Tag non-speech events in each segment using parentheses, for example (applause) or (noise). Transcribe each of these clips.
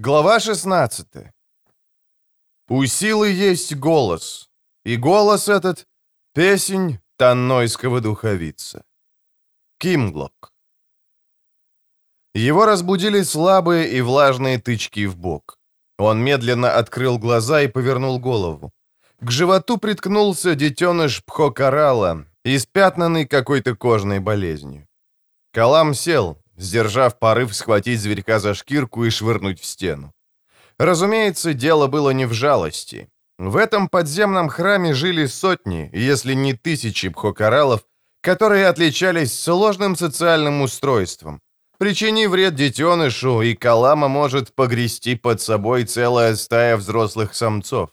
Глава 16 У силы есть голос, и голос этот — песень таннойского духовица. Кимглок. Его разбудили слабые и влажные тычки в бок. Он медленно открыл глаза и повернул голову. К животу приткнулся детеныш пхокарала, испятнанный какой-то кожной болезнью. Калам сел, сдержав порыв схватить зверька за шкирку и швырнуть в стену. Разумеется, дело было не в жалости. В этом подземном храме жили сотни, если не тысячи пхокаралов, которые отличались сложным социальным устройством. Причини вред детенышу, и Калама может погрести под собой целая стая взрослых самцов.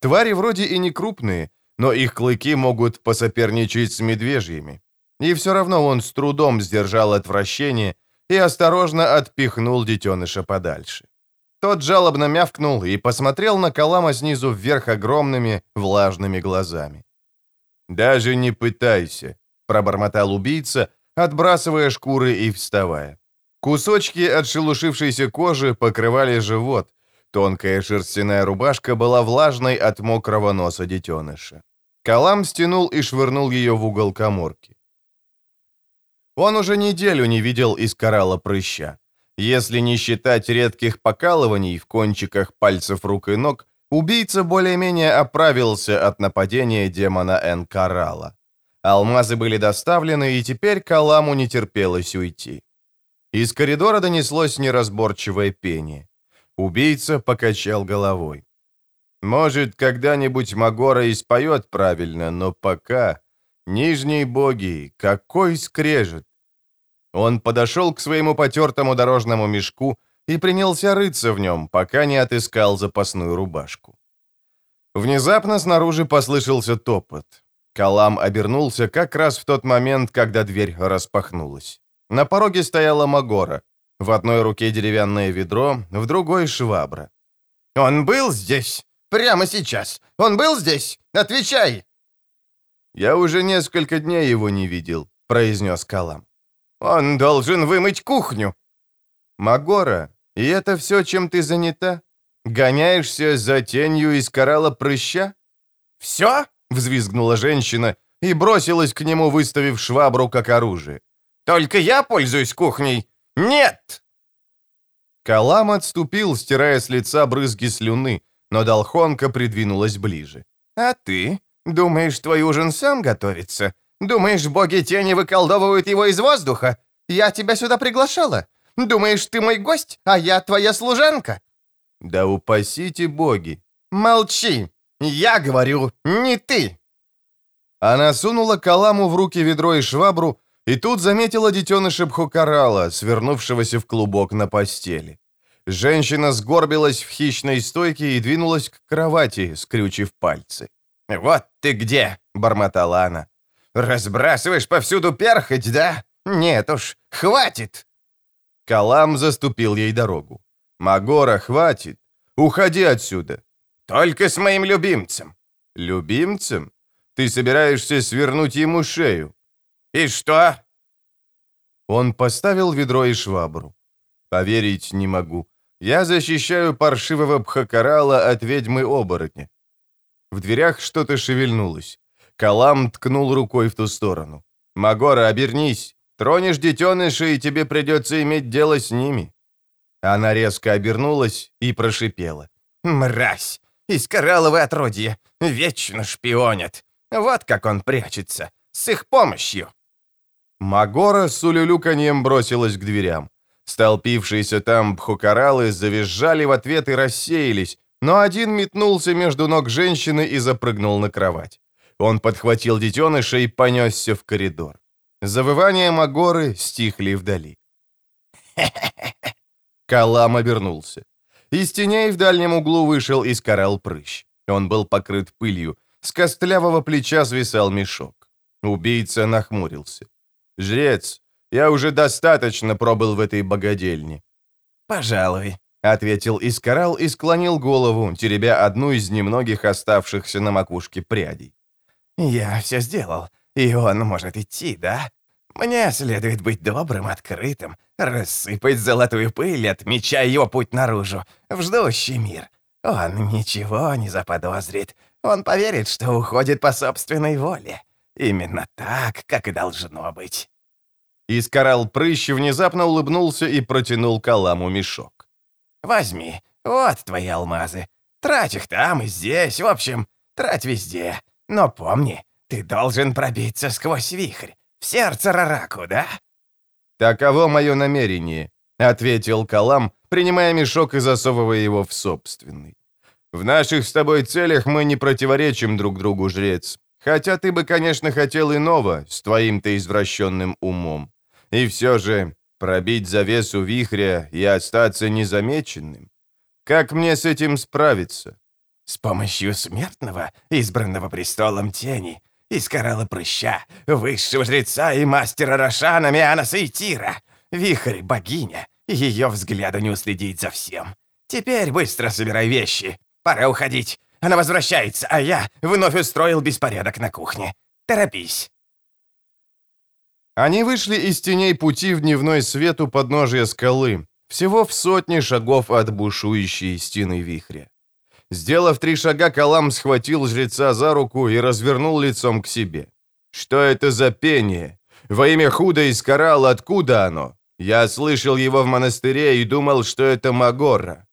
Твари вроде и не крупные, но их клыки могут посоперничать с медвежьими. И все равно он с трудом сдержал отвращение и осторожно отпихнул детеныша подальше. Тот жалобно мявкнул и посмотрел на Калама снизу вверх огромными влажными глазами. «Даже не пытайся», — пробормотал убийца, отбрасывая шкуры и вставая. Кусочки отшелушившейся кожи покрывали живот, Тонкая шерстяная рубашка была влажной от мокрого носа детеныша. Калам стянул и швырнул ее в угол коморки. Он уже неделю не видел из коралла прыща. Если не считать редких покалываний в кончиках пальцев рук и ног, убийца более-менее оправился от нападения демона Энкарала. Алмазы были доставлены, и теперь Каламу не терпелось уйти. Из коридора донеслось неразборчивое пение. Убийца покачал головой. Может, когда-нибудь Магора и споет правильно, но пока... Нижние боги, какой скрежет! Он подошел к своему потертому дорожному мешку и принялся рыться в нем, пока не отыскал запасную рубашку. Внезапно снаружи послышался топот. Калам обернулся как раз в тот момент, когда дверь распахнулась. На пороге стояла Магора. В одной руке деревянное ведро, в другой — швабра. «Он был здесь? Прямо сейчас? Он был здесь? Отвечай!» «Я уже несколько дней его не видел», — произнес Калам. «Он должен вымыть кухню». «Магора, и это все, чем ты занята? Гоняешься за тенью из коралла прыща?» «Все?» — взвизгнула женщина и бросилась к нему, выставив швабру как оружие. «Только я пользуюсь кухней. «Нет!» Калам отступил, стирая с лица брызги слюны, но Долхонка придвинулась ближе. «А ты? Думаешь, твой ужин сам готовится? Думаешь, боги тени выколдовывают его из воздуха? Я тебя сюда приглашала. Думаешь, ты мой гость, а я твоя служанка?» «Да упасите боги!» «Молчи! Я говорю, не ты!» Она сунула Каламу в руки ведро и швабру, и тут заметила детеныша Бхукарала, свернувшегося в клубок на постели. Женщина сгорбилась в хищной стойке и двинулась к кровати, скрючив пальцы. «Вот ты где!» — бормотала она. «Разбрасываешь повсюду перхоть, да? Нет уж, хватит!» Калам заступил ей дорогу. «Магора, хватит! Уходи отсюда!» «Только с моим любимцем!» «Любимцем? Ты собираешься свернуть ему шею?» «И что?» Он поставил ведро и швабру. «Поверить не могу. Я защищаю паршивого пхакарала от ведьмы-оборотня». В дверях что-то шевельнулось. Калам ткнул рукой в ту сторону. «Магора, обернись. Тронешь детеныша, и тебе придется иметь дело с ними». Она резко обернулась и прошипела. «Мразь! Из коралловой отродья! Вечно шпионят! Вот как он прячется! С их помощью!» Магора с улюлюканьем бросилась к дверям. Столпившиеся там бхукаралы завизжали в ответ и рассеялись, но один метнулся между ног женщины и запрыгнул на кровать. Он подхватил детеныша и понесся в коридор. Завывания Магоры стихли вдали. (laughs) Калам обернулся. Из теней в дальнем углу вышел из коралл прыщ. Он был покрыт пылью. С костлявого плеча свисал мешок. Убийца нахмурился. «Жрец, я уже достаточно пробыл в этой богадельне». «Пожалуй», — ответил Искарал и склонил голову, теребя одну из немногих оставшихся на макушке прядей. «Я все сделал, и он может идти, да? Мне следует быть добрым, открытым, рассыпать золотую пыль, отмечая его путь наружу, в ждущий мир. Он ничего не заподозрит. Он поверит, что уходит по собственной воле. Именно так, как и должно быть». Искорал прыщ внезапно улыбнулся и протянул Каламу мешок. «Возьми, вот твои алмазы. Трать их там и здесь, в общем, трать везде. Но помни, ты должен пробиться сквозь вихрь, в сердце Рараку, да?» «Таково мое намерение», — ответил Калам, принимая мешок и засовывая его в собственный. «В наших с тобой целях мы не противоречим друг другу, жрец. Хотя ты бы, конечно, хотел иного, с твоим-то извращенным умом. И все же пробить завесу вихря и остаться незамеченным. Как мне с этим справиться?» «С помощью смертного, избранного престолом тени, из коралла прыща, высшего жреца и мастера Рошана Мианаса и Тира. Вихрь — богиня, ее взгляда не уследить за всем. Теперь быстро собирай вещи. Пора уходить. Она возвращается, а я вновь устроил беспорядок на кухне. Торопись. Они вышли из теней пути в дневной свет у подножия скалы, всего в сотне шагов от бушующей стены вихря. Сделав три шага, Калам схватил жреца за руку и развернул лицом к себе. «Что это за пение? Во имя худа из коралла откуда оно? Я слышал его в монастыре и думал, что это Магора».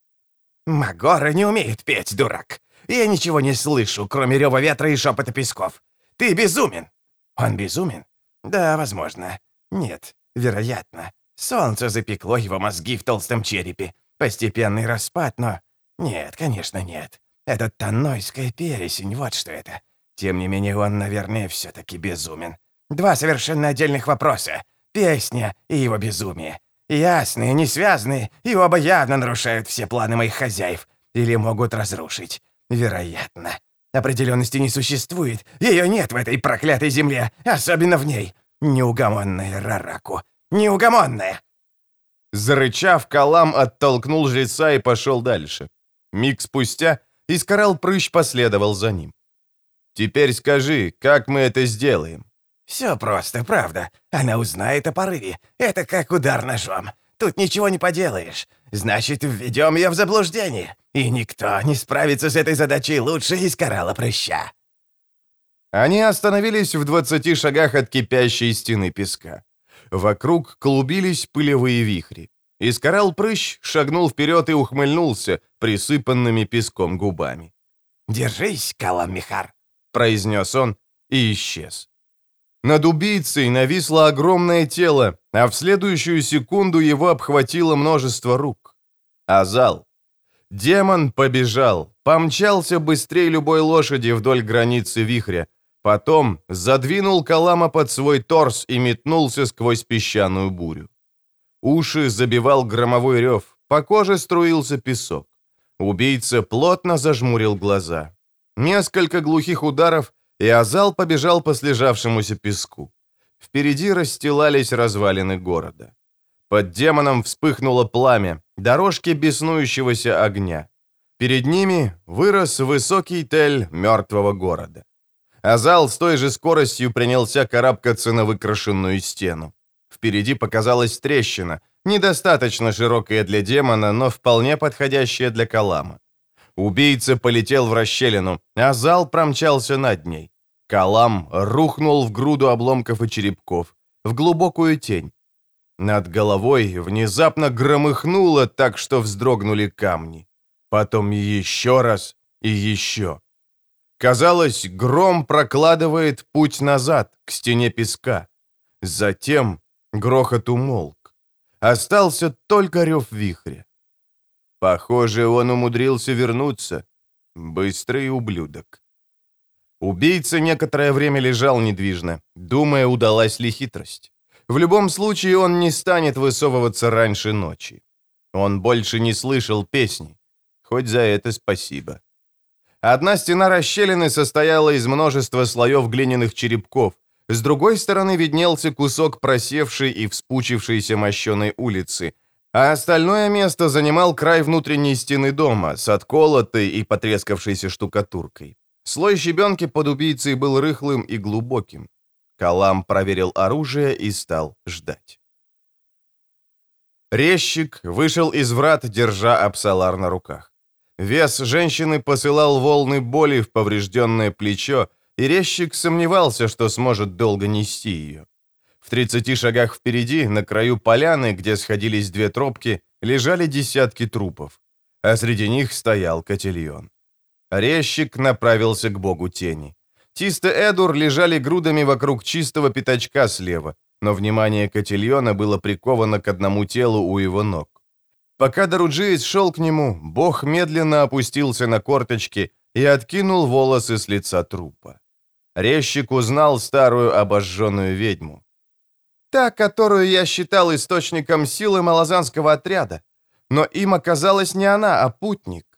«Магора не умеет петь, дурак. Я ничего не слышу, кроме рева ветра и шепота песков. Ты безумен!» «Он безумен? Да, возможно. Нет, вероятно. Солнце запекло его мозги в толстом черепе. Постепенный распад, но нет, конечно, нет. Это тоннойская пересень, вот что это. Тем не менее, он, наверное, все-таки безумен. Два совершенно отдельных вопроса. Песня и его безумие. Ясные, не связанные, и оба явно нарушают все планы моих хозяев. Или могут разрушить. Вероятно. Определенности не существует. Ее нет в этой проклятой земле, особенно в ней. Неугомонная Рараку. Неугомонная. Зарычав, Калам оттолкнул жреца и пошел дальше. Миг спустя Искорал Прыщ последовал за ним. «Теперь скажи, как мы это сделаем?» «Все просто, правда. Она узнает о порыве. Это как удар ножом. Тут ничего не поделаешь. Значит, введем ее в заблуждение. И никто не справится с этой задачей лучше Искорала Прыща». Они остановились в 20 шагах от кипящей стены песка. Вокруг клубились пылевые вихри. Искорал прыщ шагнул вперед и ухмыльнулся присыпанными песком губами. «Держись, Калам Михар», — произнес он и исчез. Над убийцей нависло огромное тело, а в следующую секунду его обхватило множество рук. Азал. Демон побежал, помчался быстрее любой лошади вдоль границы вихря, потом задвинул Калама под свой торс и метнулся сквозь песчаную бурю. Уши забивал громовой рев, по коже струился песок. Убийца плотно зажмурил глаза. Несколько глухих ударов, и Азал побежал по слежавшемуся песку. Впереди расстилались развалины города. Под демоном вспыхнуло пламя, дорожки беснующегося огня. Перед ними вырос высокий тель мертвого города. Азал с той же скоростью принялся карабкаться на выкрашенную стену. Впереди показалась трещина, недостаточно широкая для демона, но вполне подходящая для Калама. Убийца полетел в расщелину, а зал промчался над ней. Калам рухнул в груду обломков и черепков, в глубокую тень. Над головой внезапно громыхнуло так, что вздрогнули камни. Потом еще раз и еще. Казалось, гром прокладывает путь назад, к стене песка. Затем Грохот умолк. Остался только рев вихря. Похоже, он умудрился вернуться. Быстрый ублюдок. Убийца некоторое время лежал недвижно, думая, удалась ли хитрость. В любом случае, он не станет высовываться раньше ночи. Он больше не слышал песни. Хоть за это спасибо. Одна стена расщелины состояла из множества слоев глиняных черепков, с другой стороны виднелся кусок просевшей и вспучившейся мощеной улицы, а остальное место занимал край внутренней стены дома с отколотой и потрескавшейся штукатуркой. Слой щебенки под убийцей был рыхлым и глубоким. Калам проверил оружие и стал ждать. Резчик вышел из врат, держа Апсалар на руках. Вес женщины посылал волны боли в поврежденное плечо, и резчик сомневался, что сможет долго нести ее. В 30 шагах впереди, на краю поляны, где сходились две тропки, лежали десятки трупов, а среди них стоял котельон. Резчик направился к богу тени. Тисто Эдур лежали грудами вокруг чистого пятачка слева, но внимание Котельона было приковано к одному телу у его ног. Пока Даруджиец шел к нему, бог медленно опустился на корточки и откинул волосы с лица трупа. Резчик узнал старую обожженную ведьму. Та, которую я считал источником силы малозанского отряда. Но им оказалась не она, а путник.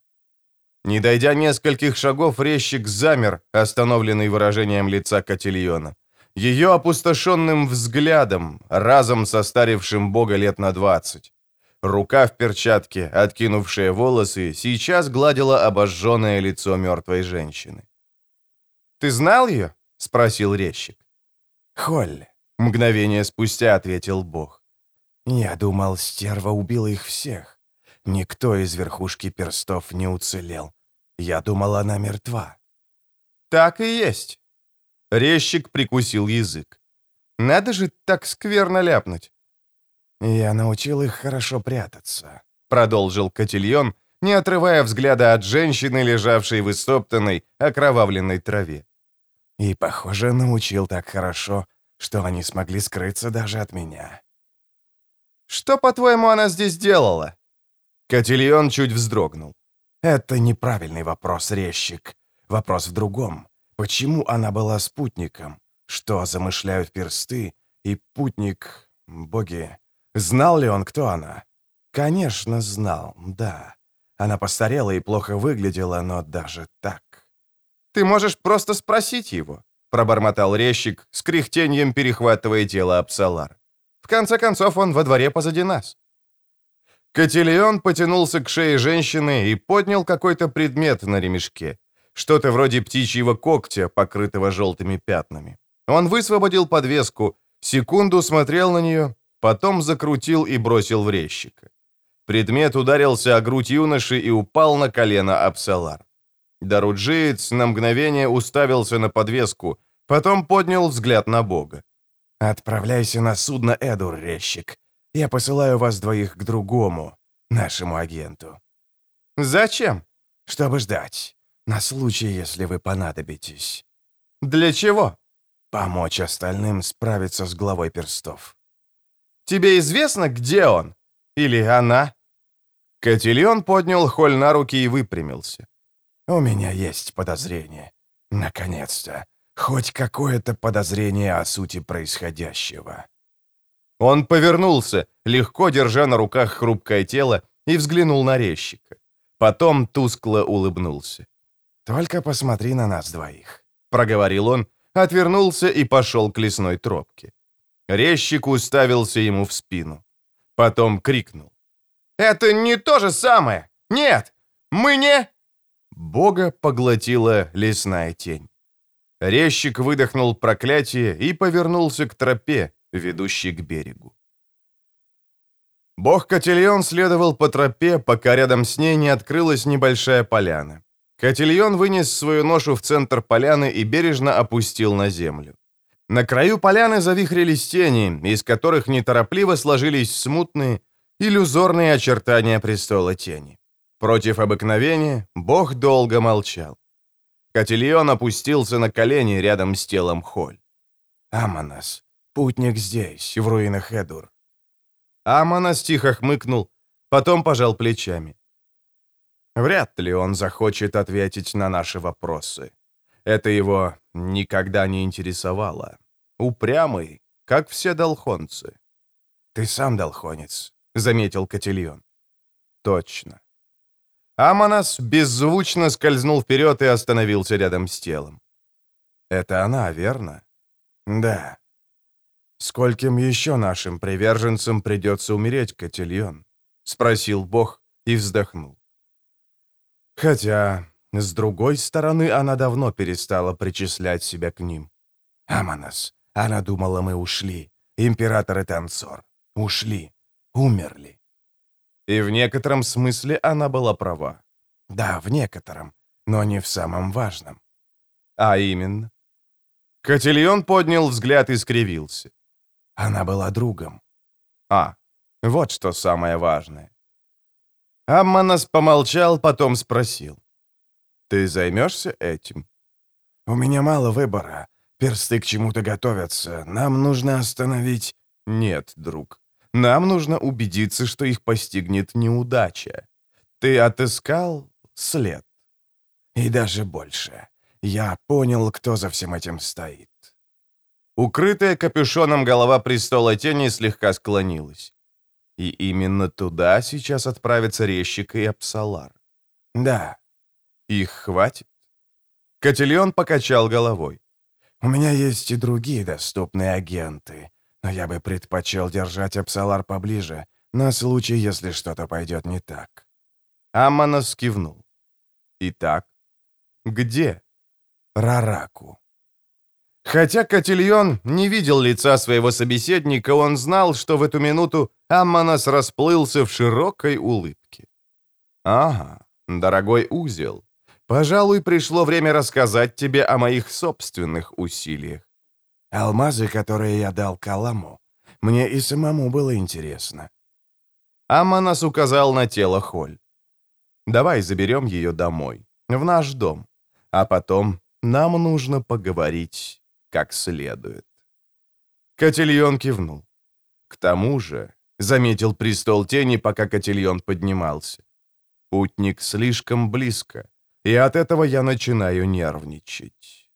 Не дойдя нескольких шагов, резчик замер, остановленный выражением лица Котельона. Ее опустошенным взглядом, разом состарившим бога лет на двадцать. Рука в перчатке, откинувшая волосы, сейчас гладила обожженное лицо мертвой женщины. «Ты знал ее?» — спросил резчик. «Холли», — мгновение спустя ответил бог. «Я думал, стерва убила их всех. Никто из верхушки перстов не уцелел. Я думал, она мертва». «Так и есть». Резчик прикусил язык. «Надо же так скверно ляпнуть». «Я научил их хорошо прятаться», — продолжил Котельон, не отрывая взгляда от женщины, лежавшей в истоптанной, окровавленной траве. «И, похоже, научил так хорошо, что они смогли скрыться даже от меня». «Что, по-твоему, она здесь делала?» Котельон чуть вздрогнул. «Это неправильный вопрос, резчик. Вопрос в другом. Почему она была спутником? Что замышляют персты? И путник... Боги... Знал ли он, кто она? Конечно, знал, да. Она постарела и плохо выглядела, но даже так. «Ты можешь просто спросить его», — пробормотал резчик, с кряхтением перехватывая тело Апсалар. «В конце концов, он во дворе позади нас». Котельон потянулся к шее женщины и поднял какой-то предмет на ремешке. Что-то вроде птичьего когтя, покрытого желтыми пятнами. Он высвободил подвеску, секунду смотрел на нее, потом закрутил и бросил в резчика. Предмет ударился о грудь юноши и упал на колено Апсалар. Даруджиец на мгновение уставился на подвеску, потом поднял взгляд на Бога. «Отправляйся на судно, Эдур, резчик. Я посылаю вас двоих к другому, нашему агенту». «Зачем?» «Чтобы ждать, на случай, если вы понадобитесь». «Для чего?» «Помочь остальным справиться с главой перстов». Тебе известно, где он? Или она?» Котельон поднял Холь на руки и выпрямился. «У меня есть подозрение. Наконец-то. Хоть какое-то подозрение о сути происходящего». Он повернулся, легко держа на руках хрупкое тело, и взглянул на резчика. Потом тускло улыбнулся. «Только посмотри на нас двоих», — проговорил он, отвернулся и пошел к лесной тропке. Резчик уставился ему в спину. Потом крикнул. «Это не то же самое! Нет! Мы не...» Бога поглотила лесная тень. Резчик выдохнул проклятие и повернулся к тропе, ведущей к берегу. Бог Котельон следовал по тропе, пока рядом с ней не открылась небольшая поляна. Котельон вынес свою ношу в центр поляны и бережно опустил на землю. На краю поляны завихрились тени, из которых неторопливо сложились смутные, иллюзорные очертания престола тени. Против обыкновения Бог долго молчал. Котельон опустился на колени рядом с телом Холь. «Аманас, путник здесь, в руинах Эдур». Аманас тихо хмыкнул, потом пожал плечами. Вряд ли он захочет ответить на наши вопросы. Это его никогда не интересовало. Упрямый, как все долхонцы. «Ты сам долхонец», — заметил Котельон. «Точно». Аманас беззвучно скользнул вперед и остановился рядом с телом. «Это она, верно?» «Да». «Скольким еще нашим приверженцам придется умереть, Котельон?» — спросил Бог и вздохнул. «Хотя с другой стороны, она давно перестала причислять себя к ним. «Аманос, Она думала, мы ушли. Император и танцор. Ушли. Умерли. И в некотором смысле она была права. Да, в некотором, но не в самом важном. А именно? Котельон поднял взгляд и скривился. Она была другом. А, вот что самое важное. Амманос помолчал, потом спросил. «Ты займешься этим?» «У меня мало выбора. Персты к чему-то готовятся. Нам нужно остановить...» «Нет, друг. Нам нужно убедиться, что их постигнет неудача. Ты отыскал след?» «И даже больше. Я понял, кто за всем этим стоит». Укрытая капюшоном голова престола тени слегка склонилась. И именно туда сейчас отправятся Резчик и Апсалар. Да. Их хватит? Котельон покачал головой. У меня есть и другие доступные агенты, но я бы предпочел держать Апсалар поближе, на случай, если что-то пойдет не так. Амманос кивнул. Итак, где? Рараку. Хотя Котельон не видел лица своего собеседника, он знал, что в эту минуту Амманос расплылся в широкой улыбке. «Ага, дорогой узел, пожалуй, пришло время рассказать тебе о моих собственных усилиях». «Алмазы, которые я дал Каламу, мне и самому было интересно». Амманос указал на тело Холь. «Давай заберем ее домой, в наш дом, а потом нам нужно поговорить как следует. Котельон кивнул. К тому же, заметил престол тени, пока котельон поднимался. Путник слишком близко, и от этого я начинаю нервничать.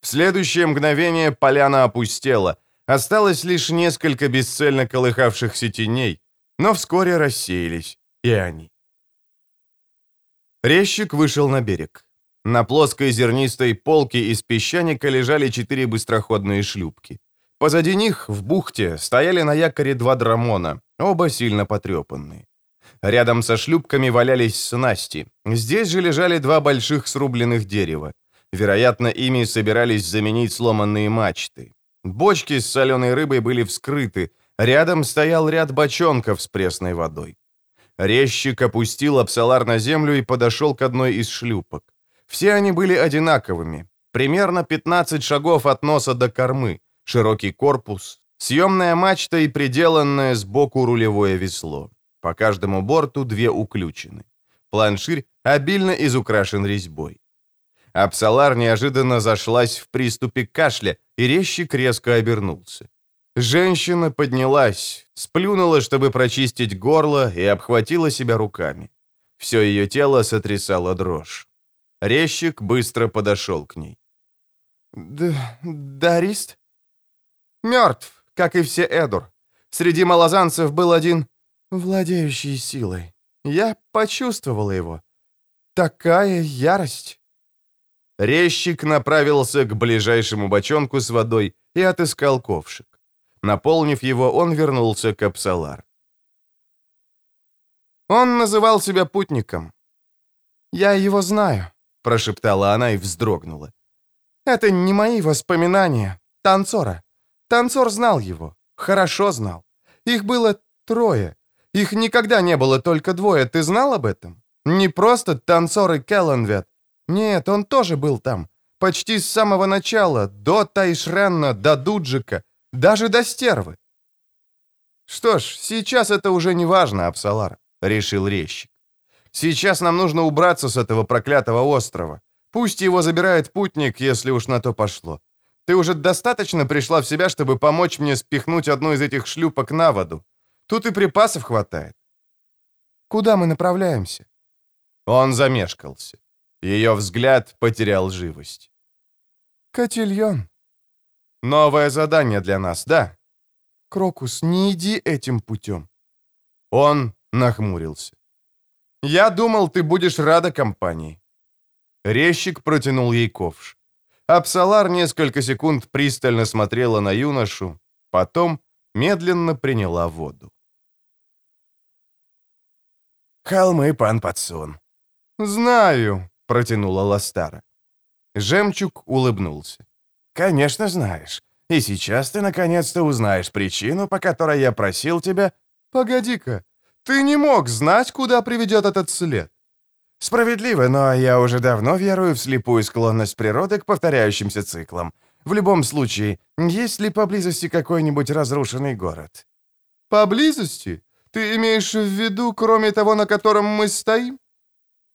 В следующее мгновение поляна опустела, осталось лишь несколько бесцельно колыхавшихся теней, но вскоре рассеялись и они. Резчик вышел на берег. На плоской зернистой полке из песчаника лежали четыре быстроходные шлюпки. Позади них, в бухте, стояли на якоре два драмона, оба сильно потрепанные. Рядом со шлюпками валялись снасти. Здесь же лежали два больших срубленных дерева. Вероятно, ими собирались заменить сломанные мачты. Бочки с соленой рыбой были вскрыты. Рядом стоял ряд бочонков с пресной водой. Резчик опустил Апсалар на землю и подошел к одной из шлюпок. Все они были одинаковыми. Примерно 15 шагов от носа до кормы, широкий корпус, съемная мачта и приделанное сбоку рулевое весло. По каждому борту две уключены. Планширь обильно изукрашен резьбой. Апсалар неожиданно зашлась в приступе кашля, и резчик резко обернулся. Женщина поднялась, сплюнула, чтобы прочистить горло, и обхватила себя руками. Все ее тело сотрясало дрожь. Резчик быстро подошел к ней. Д «Дарист?» «Мертв, как и все Эдур. Среди малозанцев был один, владеющий силой. Я почувствовала его. Такая ярость!» Резчик направился к ближайшему бочонку с водой и отыскал ковшик. Наполнив его, он вернулся к Апсалар. Он называл себя путником. Я его знаю прошептала она и вздрогнула. «Это не мои воспоминания. Танцора. Танцор знал его. Хорошо знал. Их было трое. Их никогда не было только двое. Ты знал об этом? Не просто танцор и Келленвет. Нет, он тоже был там. Почти с самого начала, до Тайшренна, до Дуджика, даже до Стервы. «Что ж, сейчас это уже не важно, Апсалар», — решил резчик. Сейчас нам нужно убраться с этого проклятого острова. Пусть его забирает путник, если уж на то пошло. Ты уже достаточно пришла в себя, чтобы помочь мне спихнуть одну из этих шлюпок на воду. Тут и припасов хватает. Куда мы направляемся?» Он замешкался. Ее взгляд потерял живость. «Котельон». «Новое задание для нас, да?» «Крокус, не иди этим путем». Он нахмурился. Я думал, ты будешь рада компании». Резчик протянул ей ковш. Апсалар несколько секунд пристально смотрела на юношу, потом медленно приняла воду. «Холмы, пан Пацун». «Знаю», — протянула Ластара. Жемчуг улыбнулся. «Конечно знаешь. И сейчас ты наконец-то узнаешь причину, по которой я просил тебя...» «Погоди-ка, ты не мог знать, куда приведет этот след?» «Справедливо, но я уже давно верую в слепую склонность природы к повторяющимся циклам. В любом случае, есть ли поблизости какой-нибудь разрушенный город?» «Поблизости? Ты имеешь в виду, кроме того, на котором мы стоим?»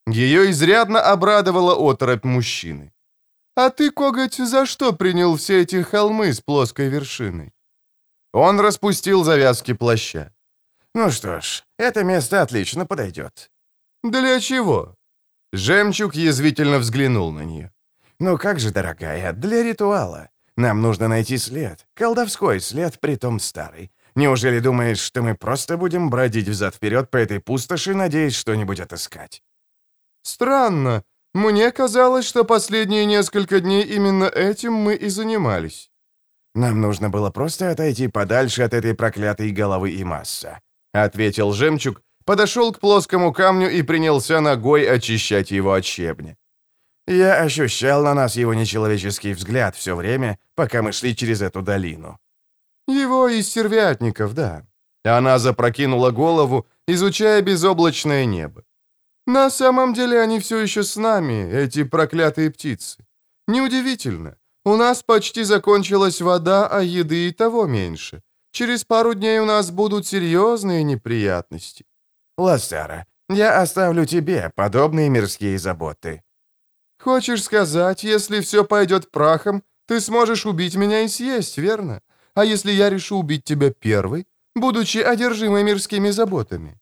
Ее изрядно обрадовала оторопь мужчины. «А ты, коготь, за что принял все эти холмы с плоской вершиной?» Он распустил завязки плаща. «Ну что ж, это место отлично подойдет». «Для чего?» Жемчуг язвительно взглянул на нее. «Ну как же, дорогая, для ритуала. Нам нужно найти след. Колдовской след, притом старый. Неужели думаешь, что мы просто будем бродить взад-вперед по этой пустоши, надеясь что-нибудь отыскать?» «Странно. Мне казалось, что последние несколько дней именно этим мы и занимались». «Нам нужно было просто отойти подальше от этой проклятой головы и масса», — ответил жемчуг, подошел к плоскому камню и принялся ногой очищать его от щебня. Я ощущал на нас его нечеловеческий взгляд все время, пока мы шли через эту долину. Его из сервятников, да. Она запрокинула голову, изучая безоблачное небо. На самом деле они все еще с нами, эти проклятые птицы. Неудивительно. У нас почти закончилась вода, а еды и того меньше. Через пару дней у нас будут серьезные неприятности. Лассара, я оставлю тебе подобные мирские заботы. Хочешь сказать, если все пойдет прахом, ты сможешь убить меня и съесть, верно? А если я решу убить тебя первый, будучи одержимой мирскими заботами?»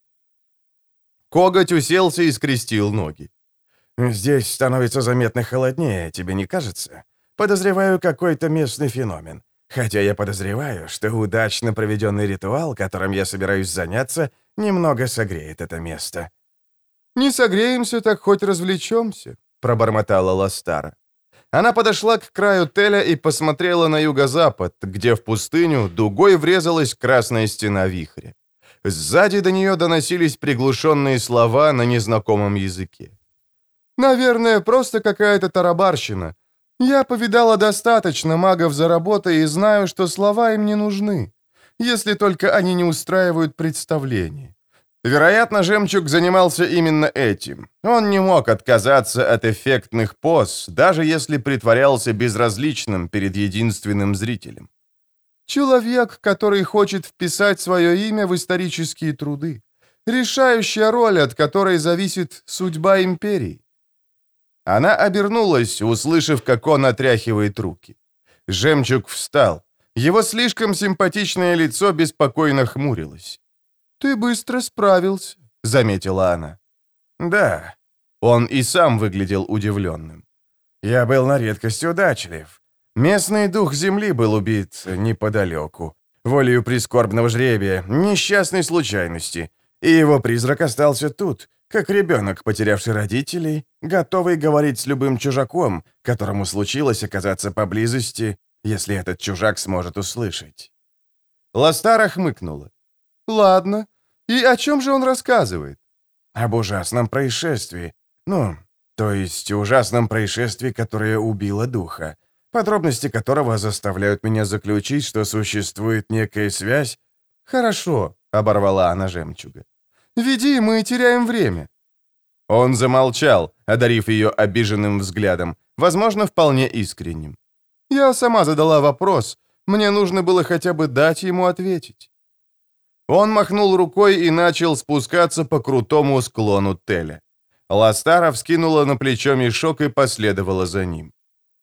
Коготь уселся и скрестил ноги. «Здесь становится заметно холоднее, тебе не кажется? Подозреваю какой-то местный феномен. Хотя я подозреваю, что удачно проведенный ритуал, которым я собираюсь заняться, немного согреет это место». «Не согреемся, так хоть развлечемся», — пробормотала Ластара. Она подошла к краю теля и посмотрела на юго-запад, где в пустыню дугой врезалась красная стена вихря. Сзади до нее доносились приглушенные слова на незнакомом языке. «Наверное, просто какая-то тарабарщина. Я повидала достаточно магов за работой и знаю, что слова им не нужны, если только они не устраивают представление. Вероятно, Жемчуг занимался именно этим. Он не мог отказаться от эффектных поз, даже если притворялся безразличным перед единственным зрителем. Человек, который хочет вписать свое имя в исторические труды. Решающая роль, от которой зависит судьба империи. Она обернулась, услышав, как он отряхивает руки. Жемчуг встал. Его слишком симпатичное лицо беспокойно хмурилось. «Ты быстро справился», — заметила она. «Да». Он и сам выглядел удивленным. «Я был на редкость удачлив. Местный дух земли был убит неподалеку, волею прискорбного жребия, несчастной случайности, и его призрак остался тут, как ребенок, потерявший родителей, готовый говорить с любым чужаком, которому случилось оказаться поблизости, если этот чужак сможет услышать». Ластара хмыкнула. «Ладно. И о чем же он рассказывает?» «Об ужасном происшествии. Ну, то есть ужасном происшествии, которое убило духа, подробности которого заставляют меня заключить, что существует некая связь». «Хорошо», — оборвала она жемчуга. «Веди, мы теряем время». Он замолчал, одарив ее обиженным взглядом, возможно, вполне искренним. «Я сама задала вопрос. Мне нужно было хотя бы дать ему ответить». Он махнул рукой и начал спускаться по крутому склону Теля. Ластара вскинула на плечо мешок и последовала за ним.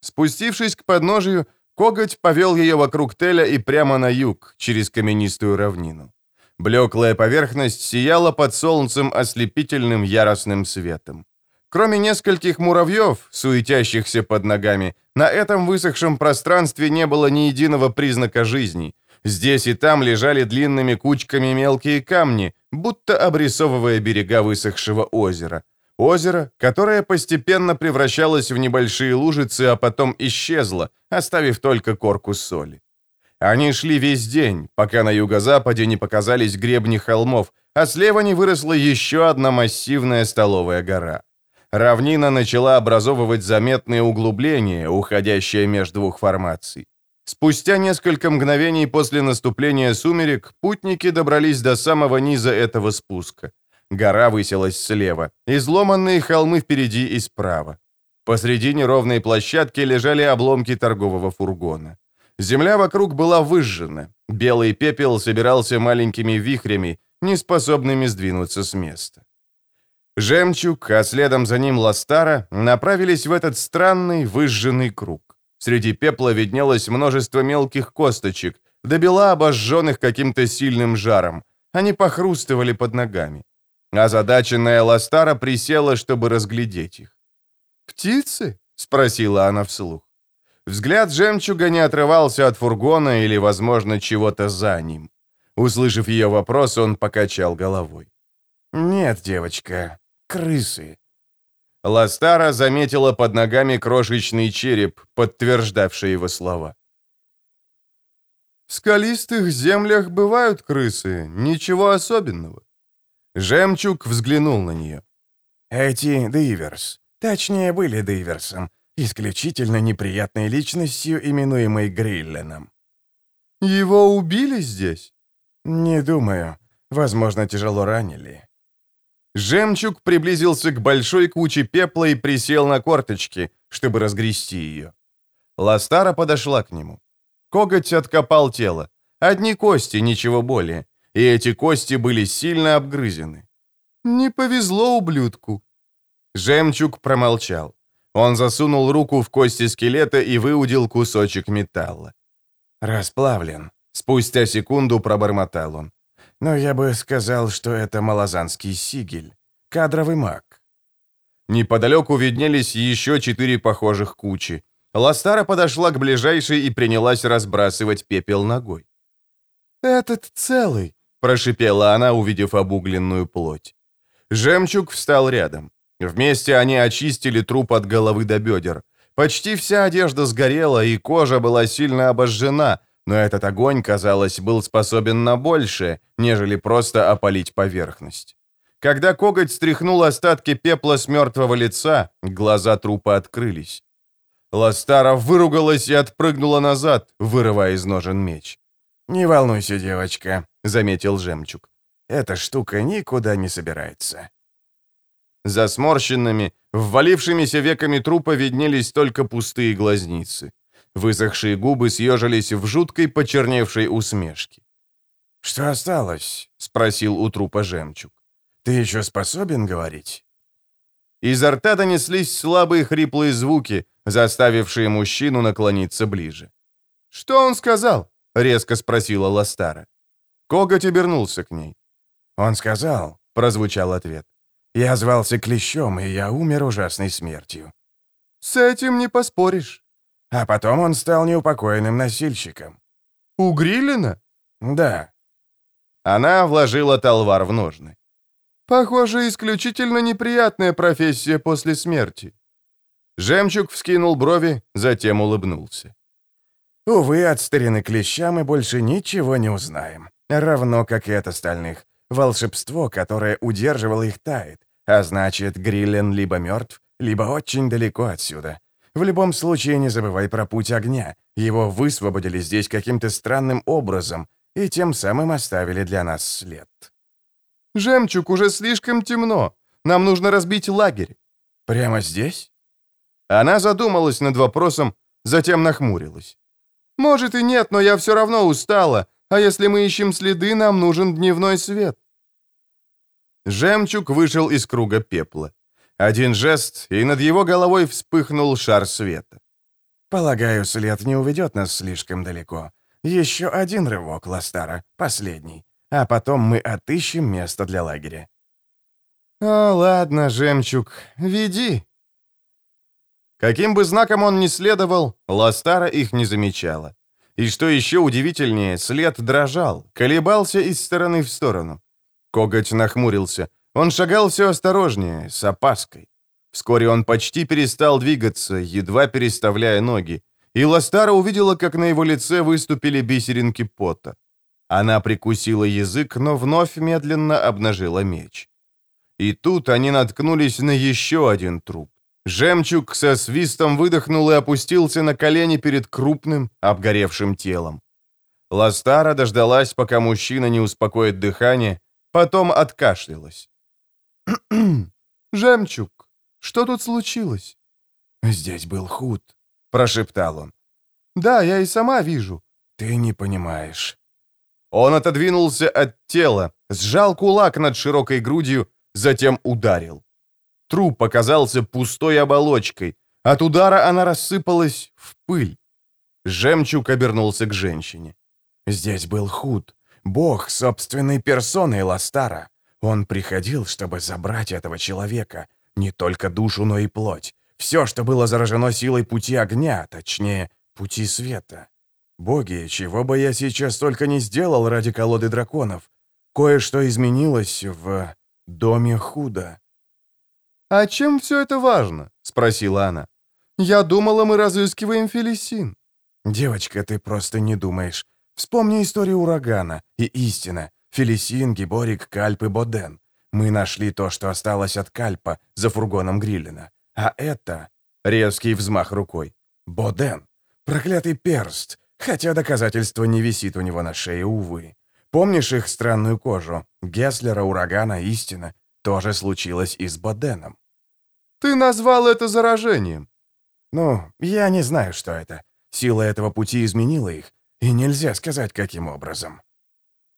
Спустившись к подножию, коготь повел ее вокруг Теля и прямо на юг, через каменистую равнину. Блеклая поверхность сияла под солнцем ослепительным яростным светом. Кроме нескольких муравьев, суетящихся под ногами, на этом высохшем пространстве не было ни единого признака жизни — Здесь и там лежали длинными кучками мелкие камни, будто обрисовывая берега высохшего озера. Озеро, которое постепенно превращалось в небольшие лужицы, а потом исчезло, оставив только корку соли. Они шли весь день, пока на юго-западе не показались гребни холмов, а слева не выросла еще одна массивная столовая гора. Равнина начала образовывать заметные углубления, уходящие между двух формаций. Спустя несколько мгновений после наступления сумерек путники добрались до самого низа этого спуска. Гора высилась слева, изломанные холмы впереди и справа. Посреди неровной площадки лежали обломки торгового фургона. Земля вокруг была выжжена. Белый пепел собирался маленькими вихрями, неспособными сдвинуться с места. Жемчуг, а следом за ним Ластара, направились в этот странный выжженный круг. Среди пепла виднелось множество мелких косточек, до бела обожженных каким-то сильным жаром. Они похрустывали под ногами. Озадаченная Ластара присела, чтобы разглядеть их. «Птицы?» — спросила она вслух. Взгляд жемчуга не отрывался от фургона или, возможно, чего-то за ним. Услышав ее вопрос, он покачал головой. «Нет, девочка, крысы». Ластара заметила под ногами крошечный череп, подтверждавший его слова. «В скалистых землях бывают крысы, ничего особенного». Жемчуг взглянул на нее. «Эти Диверс. Точнее, были Диверсом исключительно неприятной личностью, именуемой Грилленом. «Его убили здесь?» «Не думаю. Возможно, тяжело ранили». Жемчуг приблизился к большой куче пепла и присел на корточки, чтобы разгрести ее. Ластара подошла к нему. Коготь откопал тело. Одни кости, ничего более. И эти кости были сильно обгрызены. «Не повезло ублюдку». Жемчуг промолчал. Он засунул руку в кости скелета и выудил кусочек металла. «Расплавлен», — спустя секунду пробормотал он. «Но я бы сказал, что это малозанский сигель. Кадровый маг». Неподалеку виднелись еще четыре похожих кучи. Ластара подошла к ближайшей и принялась разбрасывать пепел ногой. «Этот целый», — прошипела она, увидев обугленную плоть. Жемчуг встал рядом. Вместе они очистили труп от головы до бедер. Почти вся одежда сгорела, и кожа была сильно обожжена, но этот огонь, казалось, был способен на большее, нежели просто опалить поверхность. Когда коготь стряхнул остатки пепла с мертвого лица, глаза трупа открылись. Ластара выругалась и отпрыгнула назад, вырывая из ножен меч. «Не волнуйся, девочка», — заметил жемчуг. «Эта штука никуда не собирается». За сморщенными, ввалившимися веками трупа виднелись только пустые глазницы. Высохшие губы съежились в жуткой почерневшей усмешке. «Что осталось?» — спросил у трупа жемчуг. «Ты еще способен говорить?» Изо рта донеслись слабые хриплые звуки, заставившие мужчину наклониться ближе. «Что он сказал?» — резко спросила Ластара. Коготь обернулся к ней. «Он сказал», — прозвучал ответ, я звался Клещом, и я умер ужасной смертью. С этим не поспоришь. А потом он стал неупокоенным носильщиком. У Гриллина? Да. Она вложила талвар в ножны. Похоже, исключительно неприятная профессия после смерти. Жемчуг вскинул брови, затем улыбнулся. Увы, от старины Клеща мы больше ничего не узнаем. Равно, как и от остальных. Волшебство, которое удерживало их, тает. А значит, Гриллен либо мертв, либо очень далеко отсюда. В любом случае, не забывай про путь огня. Его высвободили здесь каким-то странным образом и тем самым оставили для нас след. «Жемчуг, уже слишком темно. Нам нужно разбить лагерь». «Прямо здесь?» Она задумалась над вопросом, затем нахмурилась. «Может и нет, но я все равно устала, а если мы ищем следы, нам нужен дневной свет». Жемчуг вышел из круга пепла. Один жест, и над его головой вспыхнул шар света. «Полагаю, след не уведет нас слишком далеко. Еще один рывок, Ластара, последний. А потом мы отыщем место для лагеря». «А, ладно, Жемчуг, веди». Каким бы знаком он ни следовал, Ластара их не замечала. И что еще удивительнее, след дрожал, колебался из стороны в сторону. Коготь нахмурился. Он шагал все осторожнее, с опаской. Вскоре он почти перестал двигаться, едва переставляя ноги. И Ластара увидела, как на его лице выступили бисеринки пота. Она прикусила язык, но вновь медленно обнажила меч. И тут они наткнулись на еще один труп. Жемчуг со свистом выдохнул и опустился на колени перед крупным, обгоревшим телом. Ластара дождалась, пока мужчина не успокоит дыхание, потом откашлялась. «Жемчуг, что тут случилось?» «Здесь был худ», — прошептал он. «Да, я и сама вижу». «Ты не понимаешь». Он отодвинулся от тела, сжал кулак над широкой грудью, затем ударил. Труп оказался пустой оболочкой. От удара она рассыпалась в пыль. Жемчуг обернулся к женщине. «Здесь был худ, бог собственной персоной Ластара. Он приходил, чтобы забрать этого человека, не только душу, но и плоть. Все, что было заражено силой пути огня, точнее, пути света. Боги, чего бы я сейчас только не сделал ради колоды драконов. Кое-что изменилось в доме худо. «А чем все это важно?» — спросила она. «Я думала, мы разыскиваем Фелисин». «Девочка, ты просто не думаешь. Вспомни историю урагана и истина. Фелисин, Гиборик, Кальп и Боден. Мы нашли то, что осталось от Кальпа за фургоном Гриллина. А это...» — резкий взмах рукой. «Боден. Проклятый перст. Хотя доказательство не висит у него на шее, увы. Помнишь их странную кожу? Геслера, урагана, истина. То же случилось и с Боденом. Ты назвал это заражением. Ну, я не знаю, что это. Сила этого пути изменила их, и нельзя сказать, каким образом.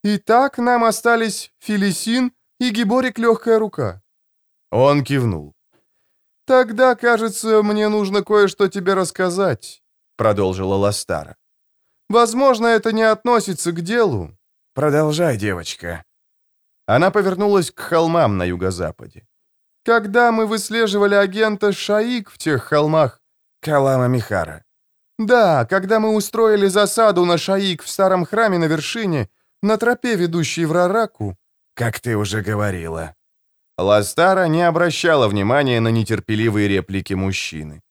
Итак, нам остались Филисин и Гиборик Легкая Рука. Он кивнул. «Тогда, кажется, мне нужно кое-что тебе рассказать», — продолжила Ластара. «Возможно, это не относится к делу». «Продолжай, девочка». Она повернулась к холмам на юго-западе. «Когда мы выслеживали агента Шаик в тех холмах...» «Калама Михара». «Да, когда мы устроили засаду на Шаик в старом храме на вершине, на тропе, ведущей в Рараку...» «Как ты уже говорила». Ластара не обращала внимания на нетерпеливые реплики мужчины.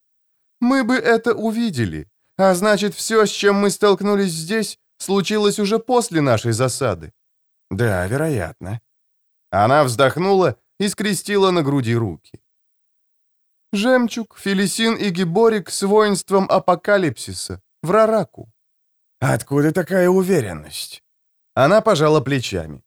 «Мы бы это увидели. А значит, все, с чем мы столкнулись здесь, случилось уже после нашей засады». «Да, вероятно». Она вздохнула и скрестила на груди руки. «Жемчуг, Фелисин и Гиборик с воинством Апокалипсиса в Рараку». «Откуда такая уверенность?» Она пожала плечами.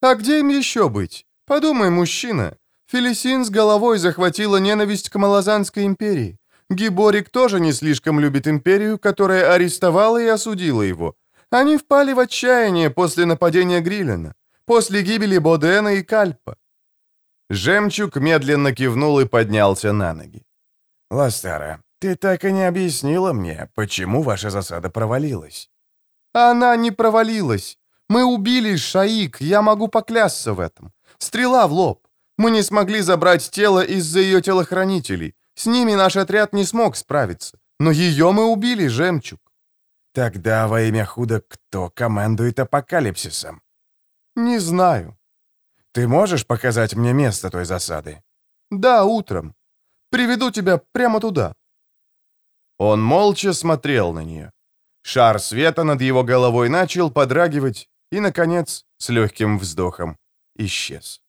«А где им еще быть? Подумай, мужчина. Фелисин с головой захватила ненависть к Малазанской империи. Гиборик тоже не слишком любит империю, которая арестовала и осудила его. Они впали в отчаяние после нападения Гриллена, после гибели Бодена и Кальпа. Жемчуг медленно кивнул и поднялся на ноги. «Ластара, ты так и не объяснила мне, почему ваша засада провалилась». «Она не провалилась. Мы убили Шаик, я могу поклясться в этом. Стрела в лоб. Мы не смогли забрать тело из-за ее телохранителей. С ними наш отряд не смог справиться. Но ее мы убили, Жемчуг. Тогда во имя худо кто командует апокалипсисом? Не знаю. Ты можешь показать мне место той засады? Да, утром. Приведу тебя прямо туда. Он молча смотрел на нее. Шар света над его головой начал подрагивать и, наконец, с легким вздохом исчез.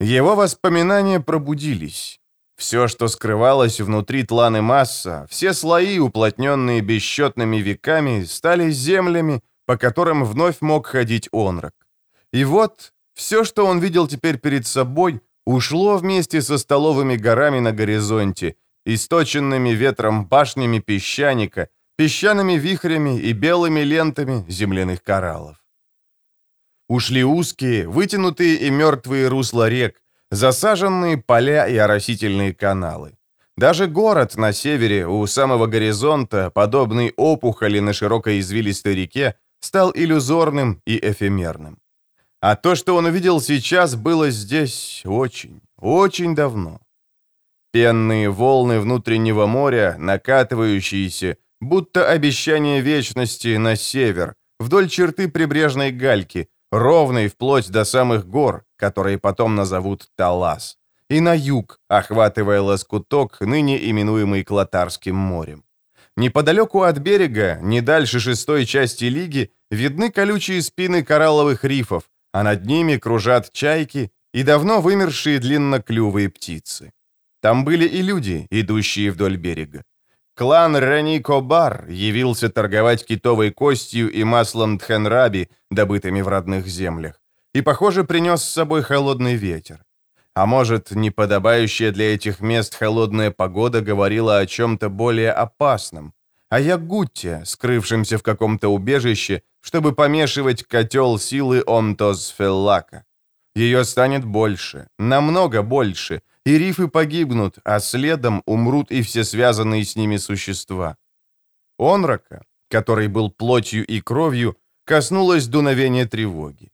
Его воспоминания пробудились. Все, что скрывалось внутри тланы масса, все слои, уплотненные бесчетными веками, стали землями, по которым вновь мог ходить онрак. И вот все, что он видел теперь перед собой, ушло вместе со столовыми горами на горизонте, источенными ветром башнями песчаника, песчаными вихрями и белыми лентами земляных кораллов. Ушли узкие, вытянутые и мертвые русла рек, засаженные поля и оросительные каналы. Даже город на севере, у самого горизонта, подобный опухоли на широкой извилистой реке, стал иллюзорным и эфемерным. А то, что он увидел сейчас, было здесь очень, очень давно. Пенные волны внутреннего моря, накатывающиеся, будто обещание вечности на север, вдоль черты прибрежной гальки, ровной вплоть до самых гор, которые потом назовут Талас, и на юг, охватывая лоскуток, ныне именуемый Клотарским морем. Неподалеку от берега, не дальше шестой части лиги, видны колючие спины коралловых рифов, а над ними кружат чайки и давно вымершие длинноклювые птицы. Там были и люди, идущие вдоль берега. Клан Рени Кобар явился торговать китовой костью и маслом Тхенраби, добытыми в родных землях, и, похоже, принес с собой холодный ветер. А может, неподобающая для этих мест холодная погода говорила о чем-то более опасном, о Ягутте, скрывшемся в каком-то убежище, чтобы помешивать котел силы Омтос-Феллака. Ее станет больше, намного больше, и рифы погибнут, а следом умрут и все связанные с ними существа. Онрака, который был плотью и кровью, коснулось дуновения тревоги.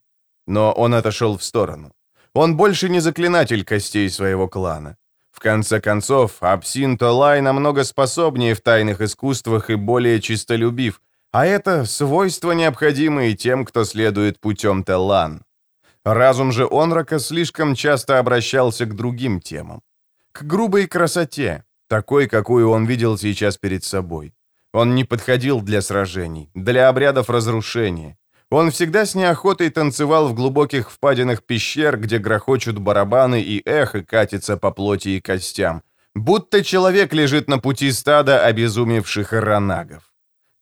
Но он отошел в сторону. Он больше не заклинатель костей своего клана. В конце концов, Апсин Толай намного способнее в тайных искусствах и более чистолюбив, а это свойства, необходимые тем, кто следует путем Телан. Разум же Онрака слишком часто обращался к другим темам. К грубой красоте, такой, какую он видел сейчас перед собой. Он не подходил для сражений, для обрядов разрушения. Он всегда с неохотой танцевал в глубоких впадинах пещер, где грохочут барабаны и эхо катится по плоти и костям, будто человек лежит на пути стада обезумевших ранагов.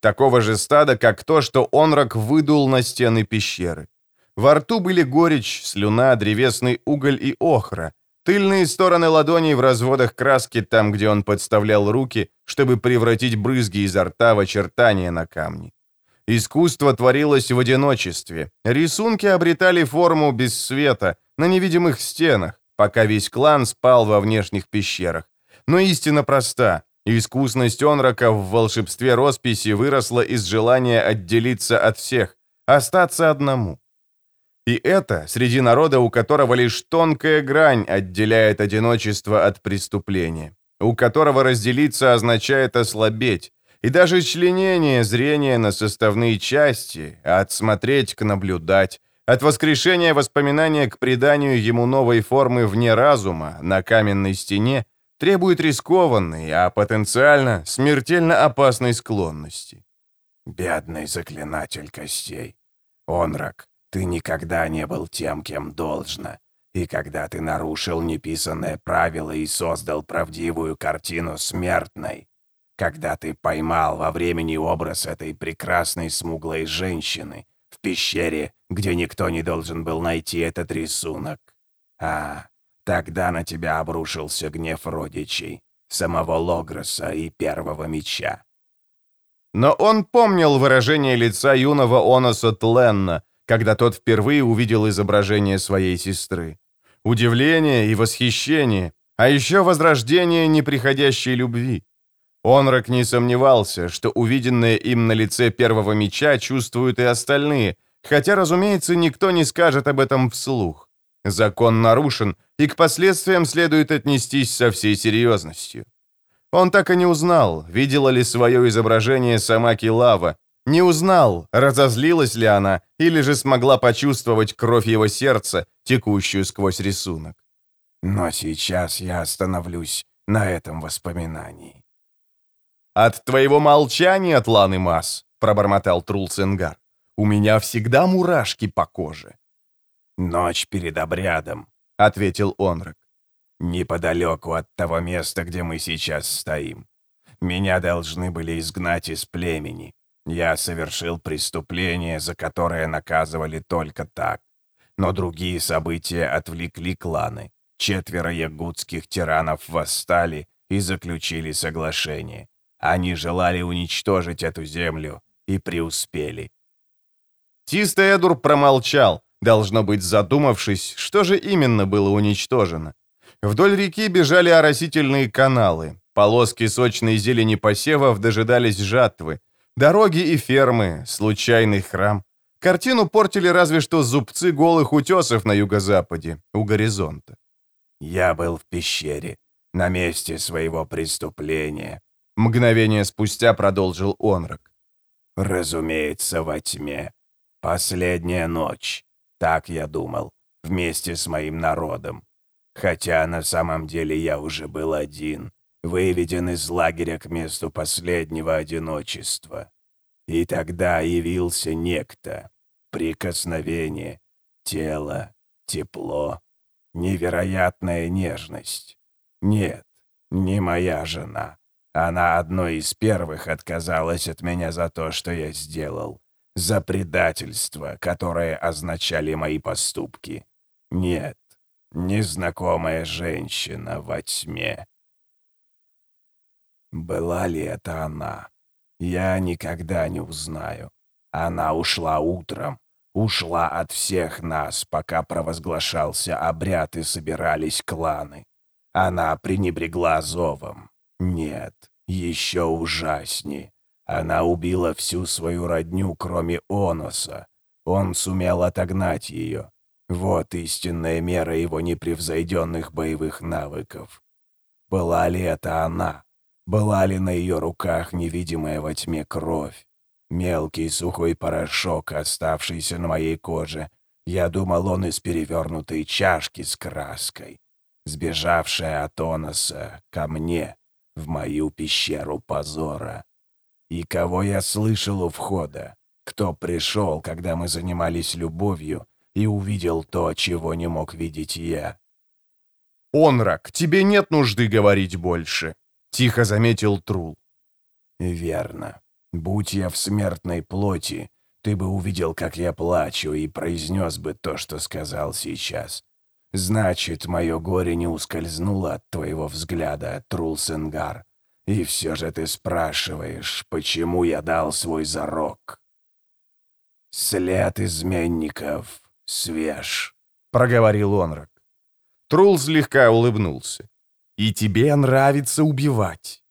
Такого же стада, как то, что Онрак выдул на стены пещеры. Во рту были горечь, слюна, древесный уголь и охра. Тыльные стороны ладоней в разводах краски там, где он подставлял руки, чтобы превратить брызги изо рта в очертания на камне. Искусство творилось в одиночестве. Рисунки обретали форму без света, на невидимых стенах, пока весь клан спал во внешних пещерах. Но истина проста. Искусность Онрака в волшебстве росписи выросла из желания отделиться от всех, остаться одному. И это среди народа, у которого лишь тонкая грань отделяет одиночество от преступления, у которого разделиться означает ослабеть, и даже членение зрения на составные части, от смотреть к наблюдать, от воскрешения воспоминания к приданию ему новой формы вне разума на каменной стене требует рискованной, а потенциально смертельно опасной склонности. «Бедный заклинатель костей. Онрак, ты никогда не был тем, кем должно. И когда ты нарушил неписанное правило и создал правдивую картину смертной, когда ты поймал во времени образ этой прекрасной смуглой женщины в пещере, где никто не должен был найти этот рисунок. А, тогда на тебя обрушился гнев родичей, самого Логроса и первого меча. Но он помнил выражение лица юного Оноса Тленна, когда тот впервые увидел изображение своей сестры. Удивление и восхищение, а еще возрождение неприходящей любви. Онрак не сомневался, что увиденное им на лице первого меча чувствуют и остальные, хотя, разумеется, никто не скажет об этом вслух. Закон нарушен, и к последствиям следует отнестись со всей серьезностью. Он так и не узнал, видела ли свое изображение сама Килава, не узнал, разозлилась ли она, или же смогла почувствовать кровь его сердца, текущую сквозь рисунок. Но сейчас я остановлюсь на этом воспоминании. «От твоего молчания, Тлан и Мас», — пробормотал Трулценгар, — «у меня всегда мурашки по коже». «Ночь перед обрядом», — ответил Онрак. «Неподалеку от того места, где мы сейчас стоим. Меня должны были изгнать из племени. Я совершил преступление, за которое наказывали только так. Но другие события отвлекли кланы. Четверо ягудских тиранов восстали и заключили соглашение. Они желали уничтожить эту землю и преуспели. Тистоэдур промолчал, должно быть задумавшись, что же именно было уничтожено. Вдоль реки бежали оросительные каналы, полоски сочной зелени посевов дожидались жатвы, дороги и фермы, случайный храм. Картину портили разве что зубцы голых утесов на юго-западе, у горизонта. «Я был в пещере, на месте своего преступления», Мгновение спустя продолжил Онрак. «Разумеется, во тьме. Последняя ночь. Так я думал, вместе с моим народом. Хотя на самом деле я уже был один, выведен из лагеря к месту последнего одиночества. И тогда явился некто. Прикосновение, тело, тепло, невероятная нежность. Нет, Не моя жена. Она одной из первых отказалась от меня за то, что я сделал. За предательство, которое означали мои поступки. Нет, незнакомая женщина во тьме. Была ли это она? Я никогда не узнаю. Она ушла утром, ушла от всех нас, пока провозглашался обряд и собирались кланы. Она пренебрегла зовом. Нет, еще ужаснее. Она убила всю свою родню, кроме Оноса. Он сумел отогнать ее. Вот истинная мера его непревзойденных боевых навыков. Была ли это она? Была ли на ее руках невидимая во тьме кровь? Мелкий сухой порошок, оставшийся на моей коже. Я думал, он из перевернутой чашки с краской, сбежавшая от Оноса ко мне, в мою пещеру позора. И кого я слышал у входа? Кто пришел, когда мы занимались любовью, и увидел то, чего не мог видеть я? «Онрак, тебе нет нужды говорить больше», — тихо заметил Трул. «Верно. Будь я в смертной плоти, ты бы увидел, как я плачу, и произнес бы то, что сказал сейчас. Значит, мое горе не ускользнуло от твоего взгляда, Трулсенгар. И все же ты спрашиваешь, почему я дал свой зарок. След изменников свеж, — проговорил Онрак. Трул слегка улыбнулся. «И тебе нравится убивать?»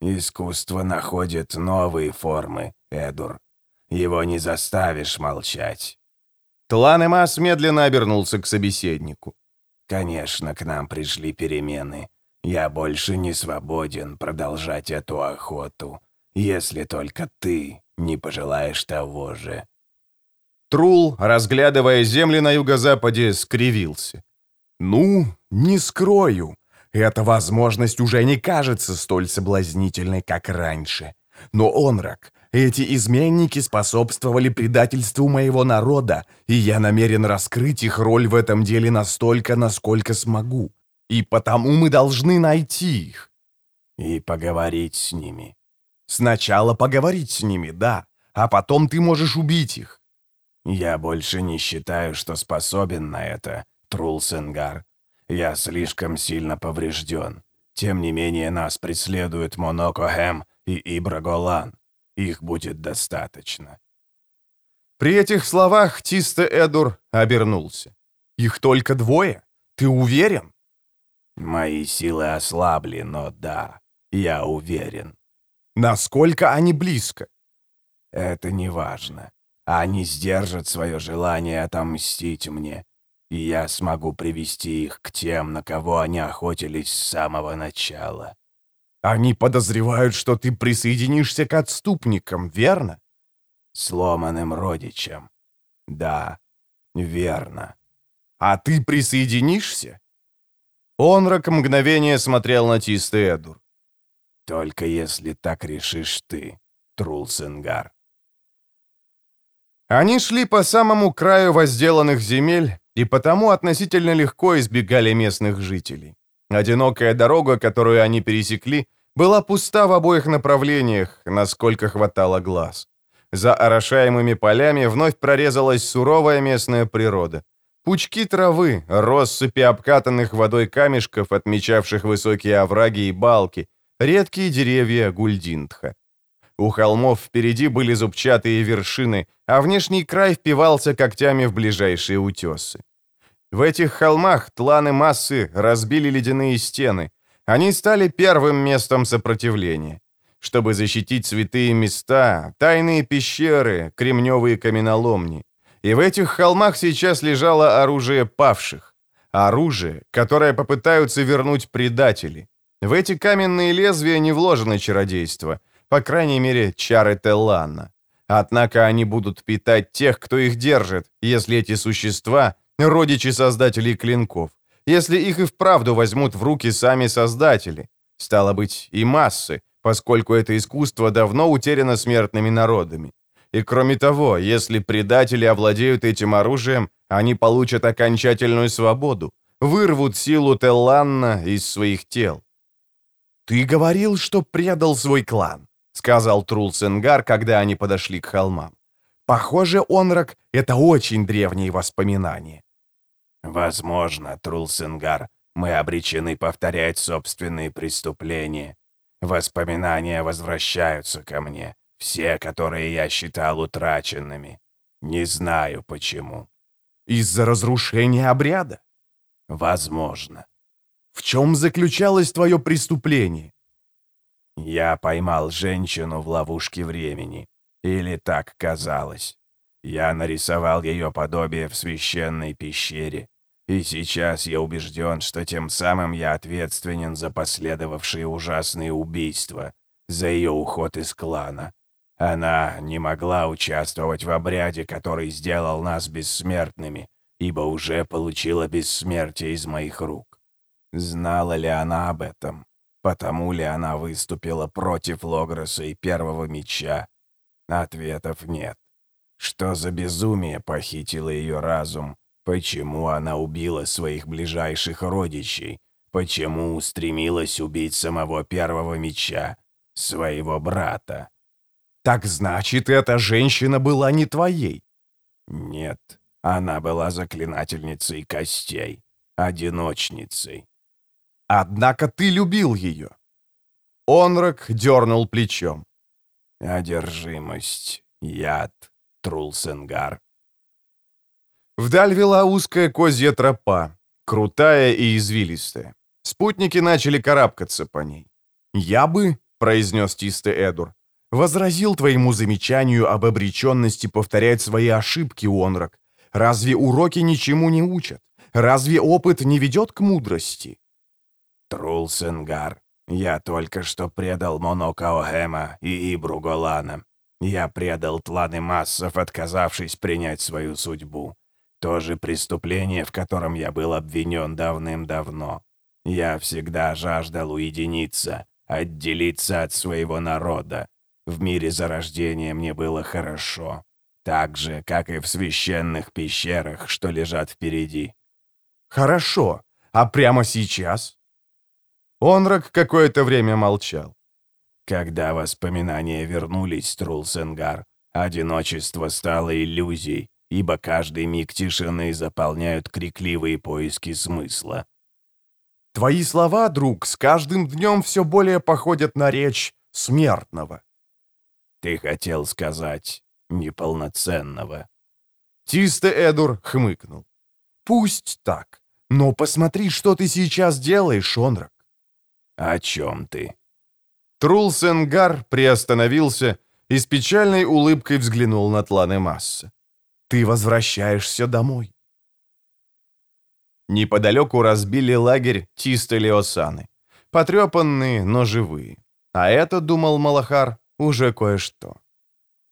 «Искусство находит новые формы, Эдур. Его не заставишь молчать». Тланемас медленно обернулся к собеседнику. «Конечно, к нам пришли перемены. Я больше не свободен продолжать эту охоту, если только ты не пожелаешь того же». Трул, разглядывая земли на юго-западе, скривился. «Ну, не скрою, эта возможность уже не кажется столь соблазнительной, как раньше. Но, Онрак, эти изменники способствовали предательству моего народа, и я намерен раскрыть их роль в этом деле настолько, насколько смогу. И потому мы должны найти их. И поговорить с ними. Сначала поговорить с ними, да, а потом ты можешь убить их. Я больше не считаю, что способен на это, Трулсенгар. Я слишком сильно поврежден. Тем не менее, нас преследуют Монокохэм и Ибраголан. Их будет достаточно». При этих словах Тисте Эдур обернулся. «Их только двое? Ты уверен?» «Мои силы ослабли, но да, я уверен». «Насколько они близко?» «Это не важно. Они сдержат свое желание отомстить мне, и я смогу привести их к тем, на кого они охотились с самого начала». Они подозревают, что ты присоединишься к отступникам, верно? Сломанным родичам. Да, верно. А ты присоединишься? Онрак мгновение смотрел на Тисты Эдур. Только если так решишь ты, Трулсенгар. Они шли по самому краю возделанных земель и потому относительно легко избегали местных жителей. Одинокая дорога, которую они пересекли, была пуста в обоих направлениях, насколько хватало глаз. За орошаемыми полями вновь прорезалась суровая местная природа. Пучки травы, россыпи обкатанных водой камешков, отмечавших высокие овраги и балки, редкие деревья гульдинтха. У холмов впереди были зубчатые вершины, а внешний край впивался когтями в ближайшие утесы. В этих холмах тланы массы разбили ледяные стены. Они стали первым местом сопротивления. Чтобы защитить святые места, тайные пещеры, кремневые каменоломни. И в этих холмах сейчас лежало оружие павших. Оружие, которое попытаются вернуть предатели. В эти каменные лезвия не вложено чародейство, по крайней мере, чары Теллана. Однако они будут питать тех, кто их держит, если эти существа родичи создателей клинков, если их и вправду возьмут в руки сами создатели. Стало быть, и массы, поскольку это искусство давно утеряно смертными народами. И кроме того, если предатели овладеют этим оружием, они получат окончательную свободу, вырвут силу Телланна из своих тел. «Ты говорил, что предал свой клан», — сказал Трулсенгар, когда они подошли к холмам. «Похоже, Онрак — это очень древние воспоминания». «Возможно, Трулсенгар, мы обречены повторять собственные преступления. Воспоминания возвращаются ко мне, все, которые я считал утраченными. Не знаю почему». «Из-за разрушения обряда?» «Возможно». В чем заключалось твое преступление? Я поймал женщину в ловушке времени. Или так казалось. Я нарисовал ее подобие в священной пещере. И сейчас я убежден, что тем самым я ответственен за последовавшие ужасные убийства, за ее уход из клана. Она не могла участвовать в обряде, который сделал нас бессмертными, ибо уже получила бессмертие из моих рук. Знала ли она об этом? Потому ли она выступила против Логроса и Первого Меча? Ответов нет. Что за безумие похитило ее разум? Почему она убила своих ближайших родичей? Почему устремилась убить самого Первого Меча, своего брата? Так значит, эта женщина была не твоей? Нет, она была заклинательницей костей, одиночницей. Однако ты любил ее. Онрак дернул плечом. Одержимость, яд, Трулсенгар. Вдаль вела узкая козья тропа, крутая и извилистая. Спутники начали карабкаться по ней. «Я бы», — произнес чистый Эдур, — «возразил твоему замечанию об обреченности повторять свои ошибки, Онрак. Разве уроки ничему не учат? Разве опыт не ведет к мудрости?» Трулсенгар, я только что предал Монокаохема и Ибру Голана. Я предал тланы массов, отказавшись принять свою судьбу. То же преступление, в котором я был обвинен давным-давно. Я всегда жаждал уединиться, отделиться от своего народа. В мире зарождения мне было хорошо. Так же, как и в священных пещерах, что лежат впереди. Хорошо. А прямо сейчас? Онрак какое-то время молчал. Когда воспоминания вернулись, Трулсенгар, одиночество стало иллюзией, ибо каждый миг тишины заполняют крикливые поиски смысла. Твои слова, друг, с каждым днем все более походят на речь смертного. Ты хотел сказать неполноценного. Тисте Эдур хмыкнул. Пусть так, но посмотри, что ты сейчас делаешь, Онрак. «О чем ты?» Трулсенгар приостановился и с печальной улыбкой взглянул на Тланы Масса. «Ты возвращаешься домой». Неподалеку разбили лагерь Тисты Леосаны. Потрепанные, но живые. А это, думал Малахар, уже кое-что.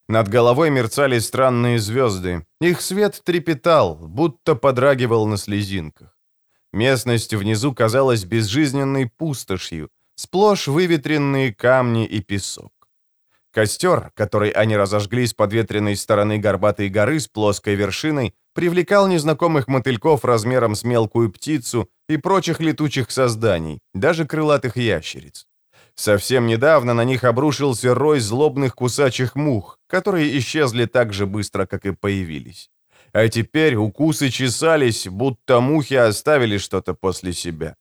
Над головой мерцали странные звезды. Их свет трепетал, будто подрагивал на слезинках. Местность внизу казалась безжизненной пустошью, сплошь выветренные камни и песок. Костер, который они разожгли с подветренной стороны горбатой горы с плоской вершиной, привлекал незнакомых мотыльков размером с мелкую птицу и прочих летучих созданий, даже крылатых ящериц. Совсем недавно на них обрушился рой злобных кусачих мух, которые исчезли так же быстро, как и появились а теперь укусы чесались, будто мухи оставили что-то после себя.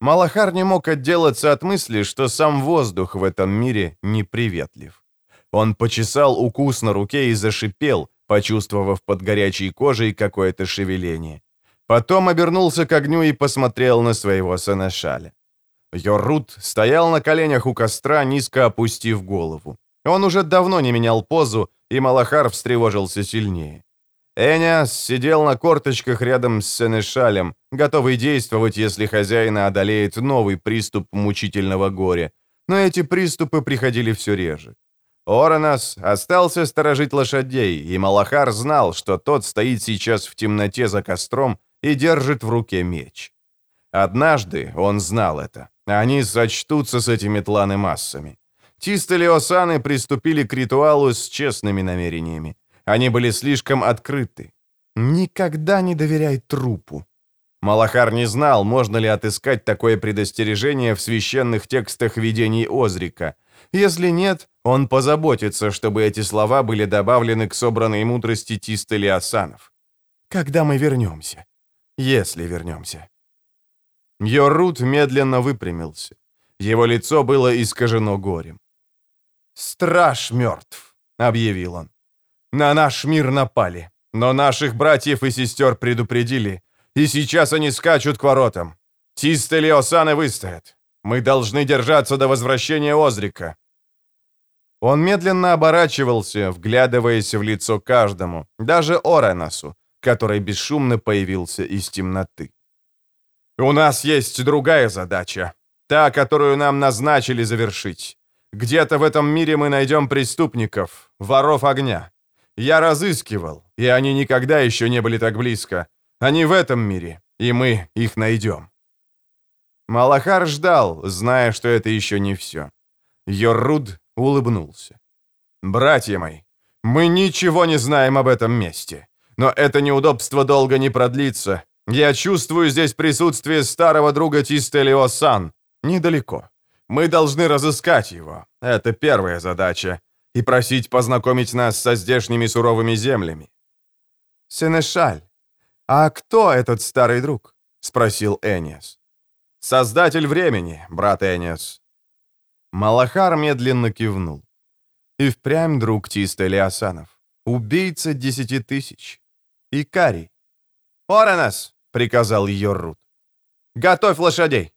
Малахар не мог отделаться от мысли, что сам воздух в этом мире неприветлив. Он почесал укус на руке и зашипел, почувствовав под горячей кожей какое-то шевеление. Потом обернулся к огню и посмотрел на своего сыношаля. Йоррут стоял на коленях у костра, низко опустив голову. Он уже давно не менял позу, и Малахар встревожился сильнее. Эниас сидел на корточках рядом с Сенешалем, готовый действовать, если хозяина одолеет новый приступ мучительного горя. Но эти приступы приходили все реже. Оранас остался сторожить лошадей, и Малахар знал, что тот стоит сейчас в темноте за костром и держит в руке меч. Однажды он знал это. Они сочтутся с этими тланы массами. Тистелиосаны приступили к ритуалу с честными намерениями. Они были слишком открыты. Никогда не доверяй трупу. Малахар не знал, можно ли отыскать такое предостережение в священных текстах видений Озрика. Если нет, он позаботится, чтобы эти слова были добавлены к собранной мудрости Тистели Асанов. «Когда мы вернемся? Если вернемся». Йорут медленно выпрямился. Его лицо было искажено горем. «Страж мертв», — объявил он. «На наш мир напали, но наших братьев и сестер предупредили, и сейчас они скачут к воротам. Тистели Осаны выстоят. Мы должны держаться до возвращения Озрика». Он медленно оборачивался, вглядываясь в лицо каждому, даже Оренасу, который бесшумно появился из темноты. «У нас есть другая задача, та, которую нам назначили завершить. Где-то в этом мире мы найдем преступников, воров огня. Я разыскивал, и они никогда еще не были так близко. Они в этом мире, и мы их найдем». Малахар ждал, зная, что это еще не все. Йорруд улыбнулся. «Братья мои, мы ничего не знаем об этом месте. Но это неудобство долго не продлится. Я чувствую здесь присутствие старого друга Тистелио Сан. Недалеко. Мы должны разыскать его. Это первая задача. И просить познакомить нас со здешними суровыми землями. Сенешаль, а кто этот старый друг? Спросил Эниас. Создатель времени, брат Эниас. Малахар медленно кивнул. И впрямь друг Тиста Лиасанов. Убийца десяти тысяч. Икарий. «Оранас!» — приказал Йоррут. «Готовь лошадей!»